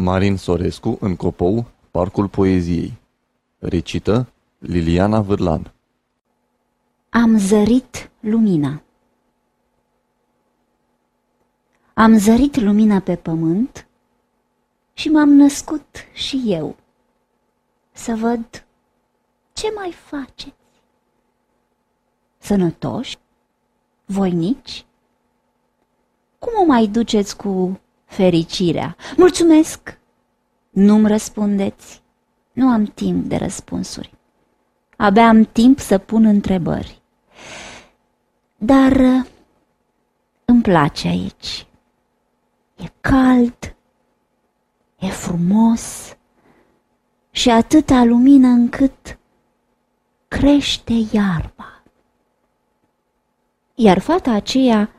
Marin Sorescu în Copou, Parcul Poeziei Recită Liliana Vârlan Am zărit lumina Am zărit lumina pe pământ și m-am născut și eu să văd ce mai faceți. Sănătoși? Voinici? Cum o mai duceți cu fericirea? Mulțumesc! Nu-mi răspundeți. Nu am timp de răspunsuri. Abia am timp să pun întrebări. Dar uh, îmi place aici. E cald, e frumos și atâta lumină încât crește iarba. Iar fata aceea,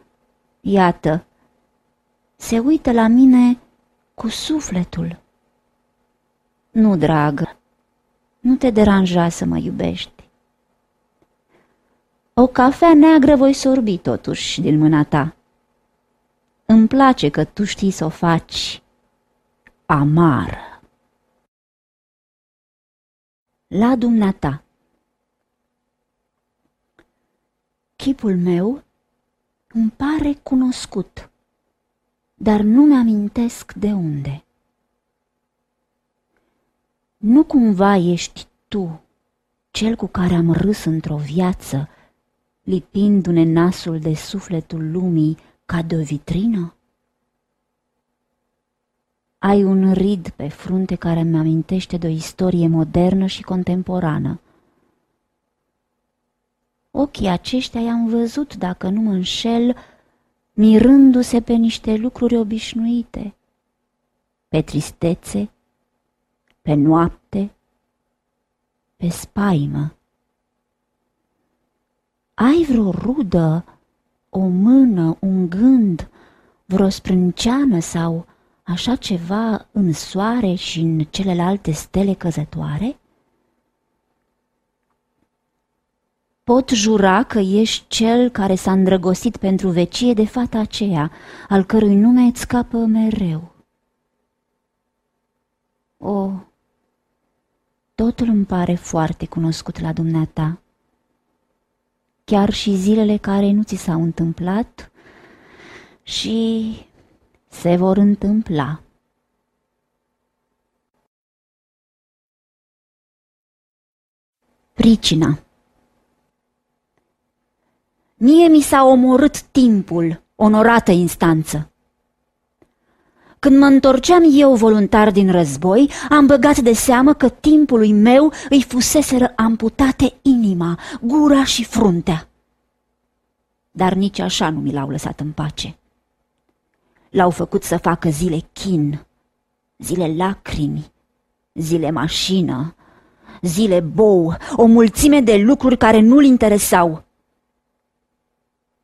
iată, se uită la mine cu sufletul. Nu, dragă, nu te deranja să mă iubești. O cafea neagră voi sorbi totuși din mâna ta. Îmi place că tu știi să o faci amară. La dumneata Chipul meu îmi pare cunoscut, dar nu mi-amintesc de unde. Nu cumva ești tu, cel cu care am râs într-o viață, lipindu-ne nasul de sufletul lumii ca de o vitrină? Ai un rid pe frunte care îmi amintește de o istorie modernă și contemporană. Ochii aceștia i-am văzut, dacă nu mă înșel, mirându-se pe niște lucruri obișnuite, pe tristețe, pe noapte, pe spaimă. Ai vreo rudă, o mână, un gând, vreo sprânceană sau așa ceva în soare și în celelalte stele căzătoare? Pot jura că ești cel care s-a îndrăgostit pentru vecie de fata aceea, al cărui nume îți scapă mereu. O, totul îmi pare foarte cunoscut la dumneata. Chiar și zilele care nu ți s-au întâmplat și se vor întâmpla. Pricina Mie mi s-a omorât timpul, onorată instanță. Când mă întorceam eu voluntar din război, am băgat de seamă că timpului meu îi fuseseră amputate inima, gura și fruntea. Dar nici așa nu mi l-au lăsat în pace. L-au făcut să facă zile chin, zile lacrimi, zile mașină, zile bou, o mulțime de lucruri care nu-l interesau.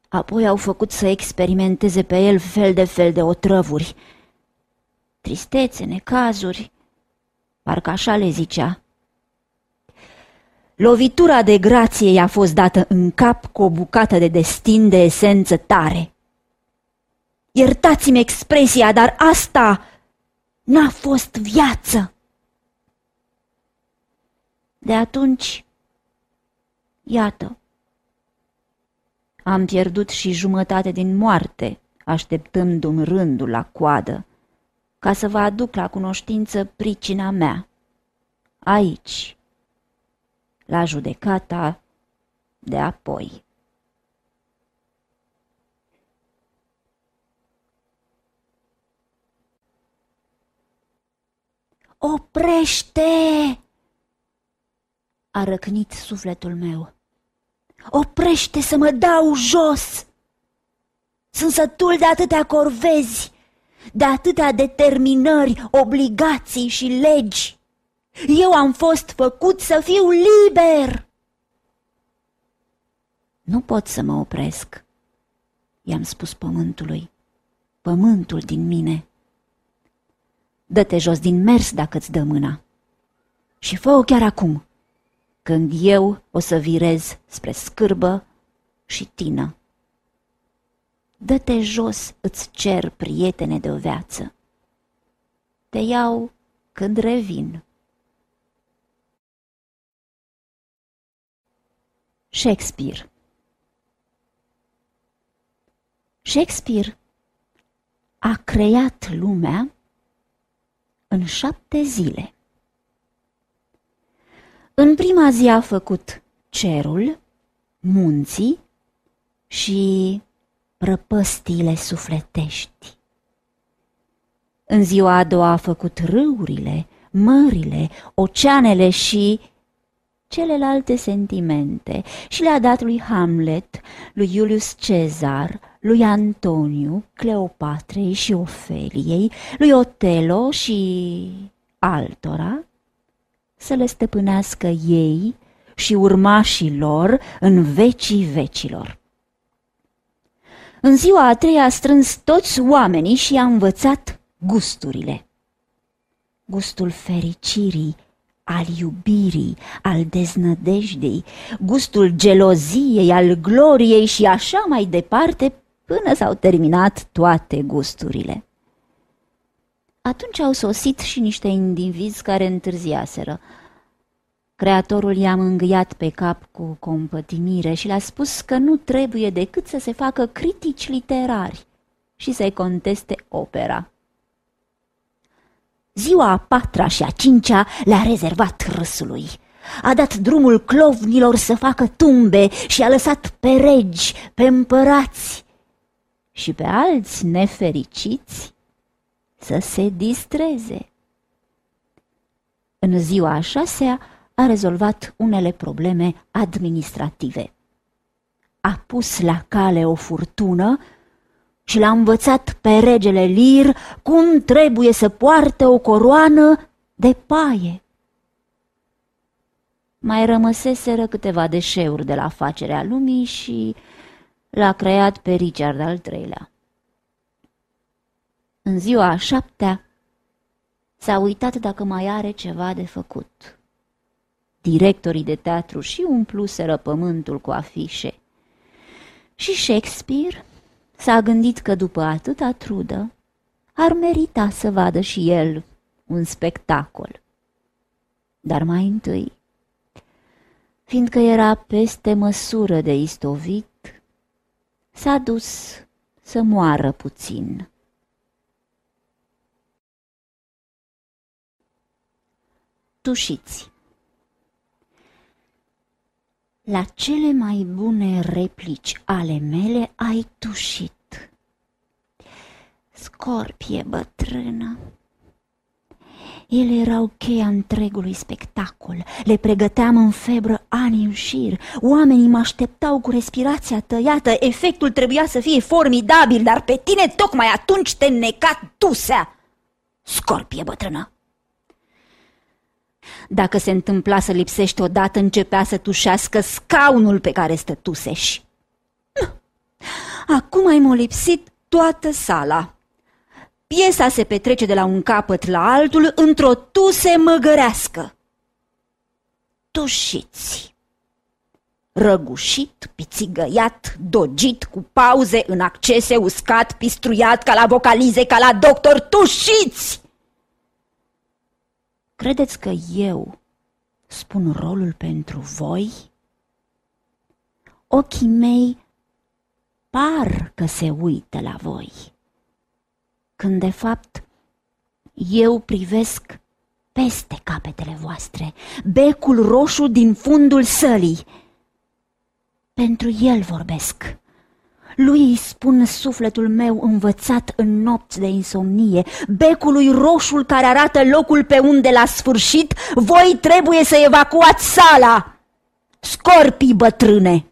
Apoi au făcut să experimenteze pe el fel de fel de otrăvuri. Tristețe, necazuri, parcă așa le zicea. Lovitura de grație i-a fost dată în cap cu o bucată de destin de esență tare. Iertați-mi expresia, dar asta n-a fost viață. De atunci, iată, am pierdut și jumătate din moarte, așteptându-mi rândul la coadă, ca să vă aduc la cunoștință pricina mea. Aici, la judecata de apoi. Oprește! A răcnit sufletul meu. Oprește să mă dau jos! Sunt sătul de atâtea corvezi, de atâtea determinări, obligații și legi. Eu am fost făcut să fiu liber! Nu pot să mă opresc, i-am spus pământului, pământul din mine. Dă-te jos din mers dacă îți dă mâna. Și fă-o chiar acum, când eu o să virez spre scârbă și tină. Dă-te jos, îți cer, prietene de o viață. Te iau când revin. Shakespeare Shakespeare a creat lumea în șapte zile. În prima zi a făcut cerul, munții și prăpăstiile sufletești. În ziua a doua a făcut râurile, mările, oceanele și celelalte sentimente și le-a dat lui Hamlet, lui Iulius Cezar, lui Antoniu, Cleopatrei și Ofeliei, lui Otelo și altora, să le stăpânească ei și urmașii lor în vecii vecilor. În ziua a treia a strâns toți oamenii și a învățat gusturile. Gustul fericirii, al iubirii, al deznădejdei, gustul geloziei, al gloriei și așa mai departe, până s-au terminat toate gusturile. Atunci au sosit și niște indivizi care întârziaseră. Creatorul i-a mângâiat pe cap cu compătimire și le-a spus că nu trebuie decât să se facă critici literari și să-i conteste opera. Ziua a patra și a cincea le-a rezervat râsului. A dat drumul clovnilor să facă tumbe și a lăsat pe regi, pe împărați și pe alți nefericiți să se distreze. În ziua a șasea a rezolvat unele probleme administrative. A pus la cale o furtună și l-a învățat pe regele Lir cum trebuie să poarte o coroană de paie. Mai rămăseseră câteva deșeuri de la facerea lumii și l-a creat pe Richard al III-lea. În ziua a șaptea s-a uitat dacă mai are ceva de făcut. Directorii de teatru și umpluseră pământul cu afișe. Și Shakespeare s-a gândit că după atâta trudă ar merita să vadă și el un spectacol. Dar mai întâi, fiindcă era peste măsură de istovit, s-a dus să moară puțin. Tușiți La cele mai bune replici ale mele ai tușit. Scorpie bătrână, ele erau cheia întregului spectacol. Le pregăteam în febră ani în șir. Oamenii mă așteptau cu respirația tăiată. Efectul trebuia să fie formidabil, dar pe tine tocmai atunci te necat tusea. Scorpie bătrână! Dacă se întâmpla să lipsești odată, începea să tușească scaunul pe care stătuseși. Acum ai molipsit toată sala. Piesa se petrece de la un capăt la altul într-o tuse măgărească. Tușiți! Răgușit, pițigăiat, dogit, cu pauze în accese, uscat, pistruiat, ca la vocalize, ca la doctor, tușiți! Credeți că eu spun rolul pentru voi? Ochii mei par că se uită la voi când de fapt eu privesc peste capetele voastre, becul roșu din fundul sălii. Pentru el vorbesc. Lui îi spun sufletul meu învățat în nopți de insomnie, becului roșul care arată locul pe unde la sfârșit voi trebuie să evacuați sala. Scorpii bătrâne!